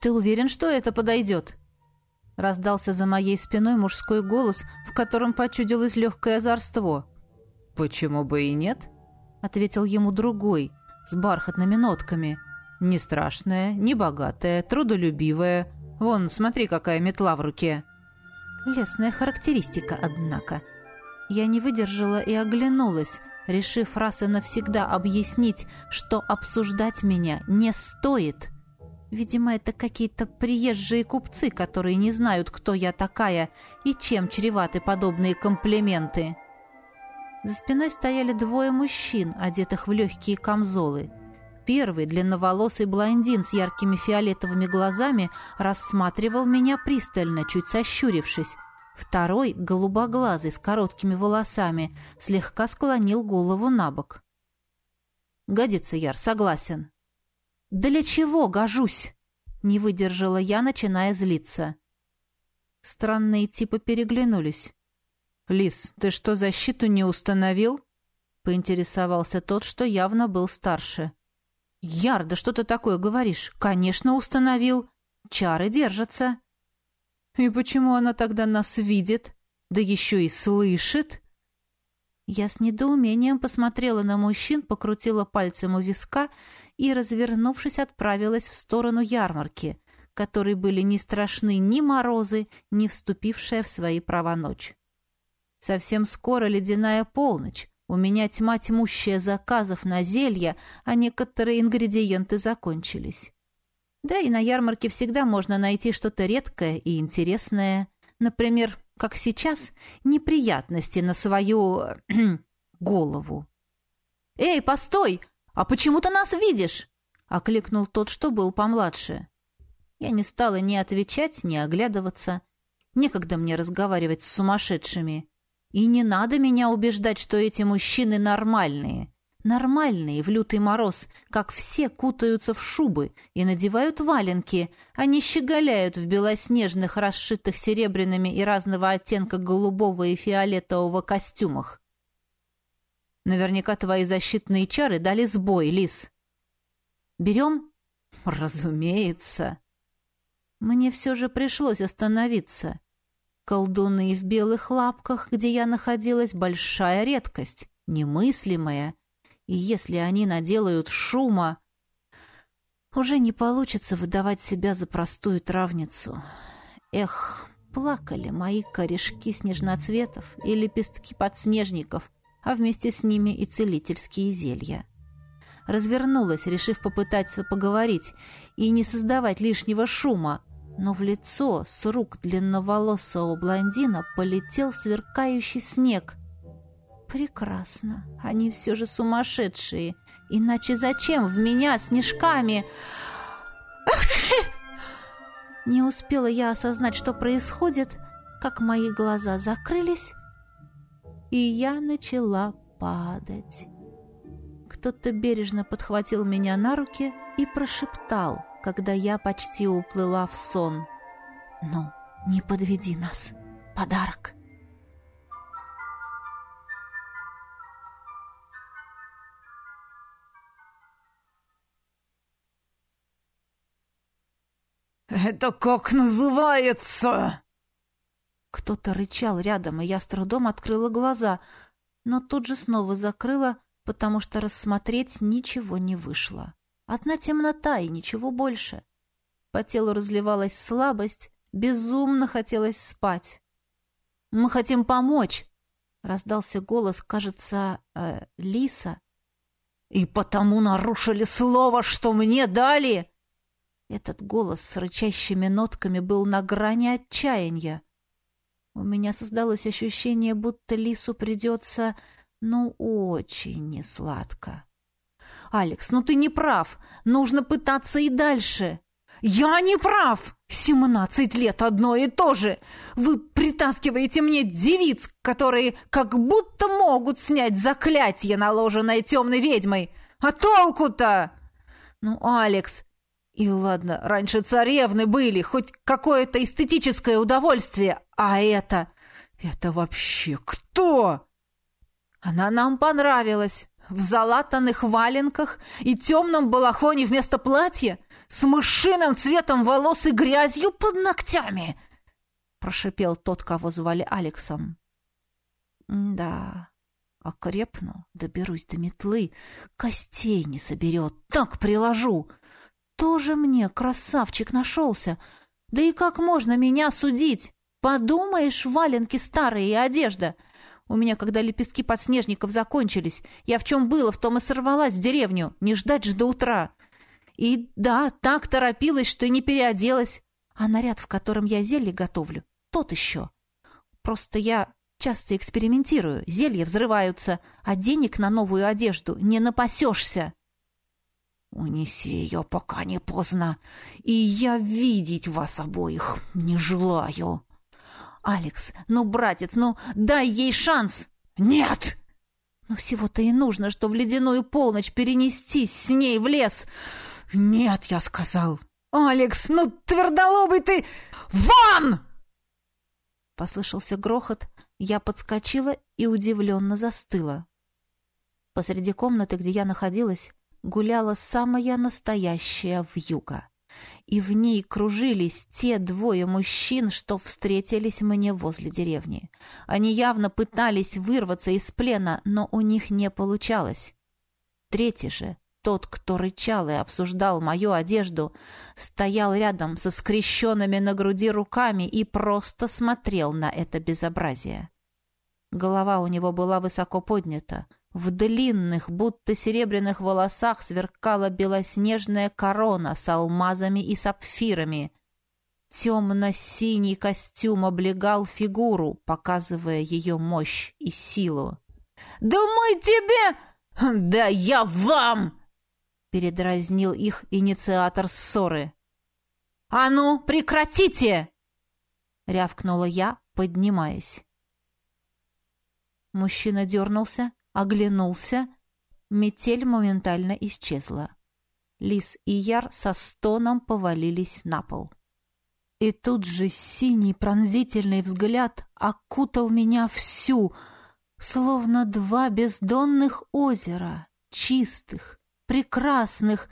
«Ты уверен, что это подойдет?» Раздался за моей спиной мужской голос, в котором почудилось легкое озорство. «Почему бы и нет?» — ответил ему другой, с бархатными нотками. «Не страшная, не богатая, трудолюбивая. Вон, смотри, какая метла в руке». Лесная характеристика, однако. Я не выдержала и оглянулась, решив раз и навсегда объяснить, что обсуждать меня не стоит. Видимо, это какие-то приезжие купцы, которые не знают, кто я такая и чем чреваты подобные комплименты. За спиной стояли двое мужчин, одетых в легкие камзолы. Первый, длинноволосый блондин с яркими фиолетовыми глазами, рассматривал меня пристально, чуть сощурившись. Второй, голубоглазый, с короткими волосами, слегка склонил голову на бок. «Годится, Яр, согласен». «Для чего гожусь?» — не выдержала я, начиная злиться. Странные типы переглянулись. «Лис, ты что, защиту не установил?» — поинтересовался тот, что явно был старше. «Яр, да что ты такое говоришь? Конечно, установил. Чары держатся». «И почему она тогда нас видит? Да еще и слышит?» Я с недоумением посмотрела на мужчин, покрутила пальцем у виска и, развернувшись, отправилась в сторону ярмарки, которой были не страшны ни морозы, ни вступившая в свои права ночь. Совсем скоро ледяная полночь, у меня тьма тьмущая заказов на зелья, а некоторые ингредиенты закончились. Да и на ярмарке всегда можно найти что-то редкое и интересное. Например, как сейчас, неприятности на свою голову. «Эй, постой! А почему ты нас видишь?» — окликнул тот, что был помладше. Я не стала ни отвечать, ни оглядываться. Некогда мне разговаривать с сумасшедшими. И не надо меня убеждать, что эти мужчины нормальные. Нормальные в лютый мороз, как все кутаются в шубы и надевают валенки, а не щеголяют в белоснежных, расшитых серебряными и разного оттенка голубого и фиолетового костюмах. Наверняка твои защитные чары дали сбой, Лис. Берем? Разумеется. Мне все же пришлось остановиться. Колдуны в белых лапках, где я находилась, большая редкость, немыслимая. И если они наделают шума, уже не получится выдавать себя за простую травницу. Эх, плакали мои корешки снежноцветов и лепестки подснежников, а вместе с ними и целительские зелья. Развернулась, решив попытаться поговорить и не создавать лишнего шума, но в лицо с рук длинноволосого блондина полетел сверкающий снег. Прекрасно. Они все же сумасшедшие. Иначе зачем в меня снежками? Не успела я осознать, что происходит, как мои глаза закрылись, и я начала падать. Кто-то бережно подхватил меня на руки и прошептал — когда я почти уплыла в сон. «Ну, не подведи нас. Подарок». «Это как называется?» Кто-то рычал рядом, и я с трудом открыла глаза, но тут же снова закрыла, потому что рассмотреть ничего не вышло. Одна темнота и ничего больше. По телу разливалась слабость, безумно хотелось спать. «Мы хотим помочь!» — раздался голос, кажется, э, Лиса. «И потому нарушили слово, что мне дали!» Этот голос с рычащими нотками был на грани отчаяния. У меня создалось ощущение, будто Лису придется, ну, очень несладко. «Алекс, ну ты не прав. Нужно пытаться и дальше». «Я не прав! Семнадцать лет одно и то же! Вы притаскиваете мне девиц, которые как будто могут снять заклятие, наложенное темной ведьмой! А толку-то?» «Ну, Алекс, и ладно, раньше царевны были, хоть какое-то эстетическое удовольствие, а это... Это вообще кто?» Она нам понравилась. В залатанных валенках и темном балахоне вместо платья? С мышиным цветом волос и грязью под ногтями?» Прошипел тот, кого звали Алексом. «Да, окрепну, доберусь до метлы, костей не соберет, так приложу. Тоже мне красавчик нашелся. Да и как можно меня судить? Подумаешь, валенки старые и одежда. У меня, когда лепестки подснежников закончились, я в чем было, в том и сорвалась в деревню, не ждать же до утра. И да, так торопилась, что и не переоделась. А наряд, в котором я зелье готовлю, тот еще. Просто я часто экспериментирую, зелья взрываются, а денег на новую одежду не напасешься. Унеси ее, пока не поздно, и я видеть вас обоих не желаю. Алекс, ну, братец, ну, дай ей шанс. Нет! Ну, всего-то и нужно, что в ледяную полночь перенестись с ней в лес. «Нет, я сказал». «Алекс, ну твердолобый ты! Вон!» Послышался грохот, я подскочила и удивленно застыла. Посреди комнаты, где я находилась, гуляла самая настоящая вьюга. И в ней кружились те двое мужчин, что встретились мне возле деревни. Они явно пытались вырваться из плена, но у них не получалось. Третий же, тот, кто рычал и обсуждал мою одежду, стоял рядом со скрещенными на груди руками и просто смотрел на это безобразие. Голова у него была высоко поднята. В длинных, будто серебряных волосах сверкала белоснежная корона с алмазами и сапфирами. Темно-синий костюм облегал фигуру, показывая ее мощь и силу. «Да мы тебе...» «Да я вам!» передразнил их инициатор ссоры. «А ну, прекратите!» — рявкнула я, поднимаясь. Мужчина дернулся, оглянулся. Метель моментально исчезла. Лис и Яр со стоном повалились на пол. И тут же синий пронзительный взгляд окутал меня всю, словно два бездонных озера, чистых, прекрасных,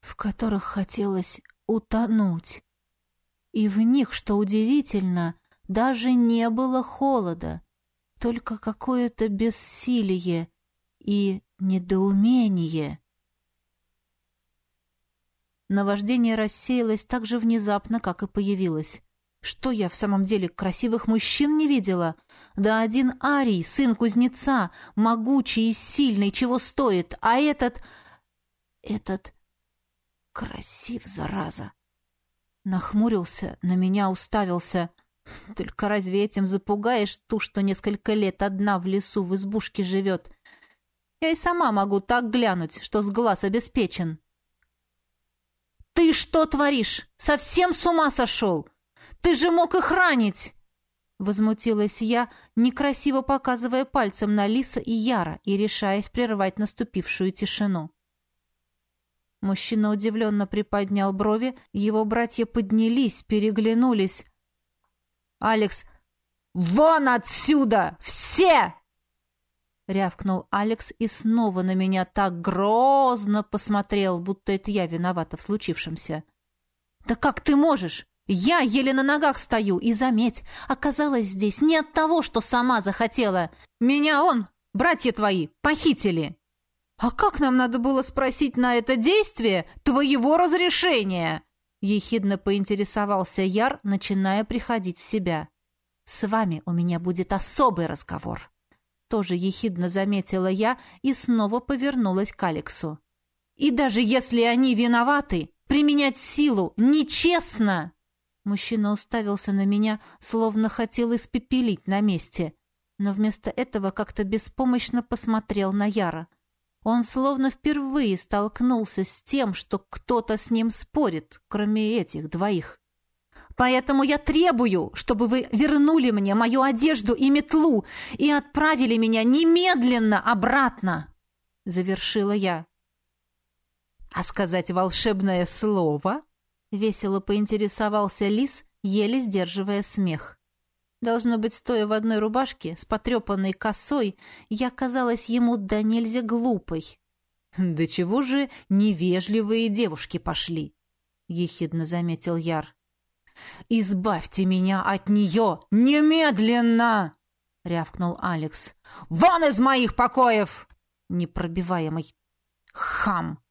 в которых хотелось утонуть. И в них, что удивительно, даже не было холода, только какое-то бессилие и недоумение. Наваждение рассеялось так же внезапно, как и появилось. Что я в самом деле красивых мужчин не видела? Да один Арий, сын кузнеца, могучий и сильный, чего стоит, а этот этот красив, зараза. Нахмурился, на меня уставился. Только разве этим запугаешь ту, что несколько лет одна в лесу в избушке живет? Я и сама могу так глянуть, что с глаз обеспечен. «Ты что творишь? Совсем с ума сошел? Ты же мог их ранить!» Возмутилась я, некрасиво показывая пальцем на Лиса и Яра и решаясь прервать наступившую тишину. Мужчина удивленно приподнял брови, его братья поднялись, переглянулись. «Алекс, вон отсюда! Все!» Рявкнул Алекс и снова на меня так грозно посмотрел, будто это я виновата в случившемся. «Да как ты можешь? Я еле на ногах стою, и, заметь, оказалась здесь не от того, что сама захотела. Меня он, братья твои, похитили!» «А как нам надо было спросить на это действие твоего разрешения?» Ехидно поинтересовался Яр, начиная приходить в себя. «С вами у меня будет особый разговор». Тоже ехидно заметила я и снова повернулась к Алексу. «И даже если они виноваты, применять силу нечестно!» Мужчина уставился на меня, словно хотел испепелить на месте, но вместо этого как-то беспомощно посмотрел на Яра. Он словно впервые столкнулся с тем, что кто-то с ним спорит, кроме этих двоих. Поэтому я требую, чтобы вы вернули мне мою одежду и метлу и отправили меня немедленно обратно, — завершила я. — А сказать волшебное слово? — весело поинтересовался лис, еле сдерживая смех. — Должно быть, стоя в одной рубашке, с потрепанной косой, я казалась ему до нельзя глупой. «Да чего же невежливые девушки пошли?» — ехидно заметил Яр. «Избавьте меня от нее немедленно!» — рявкнул Алекс. «Вон из моих покоев!» Непробиваемый хам!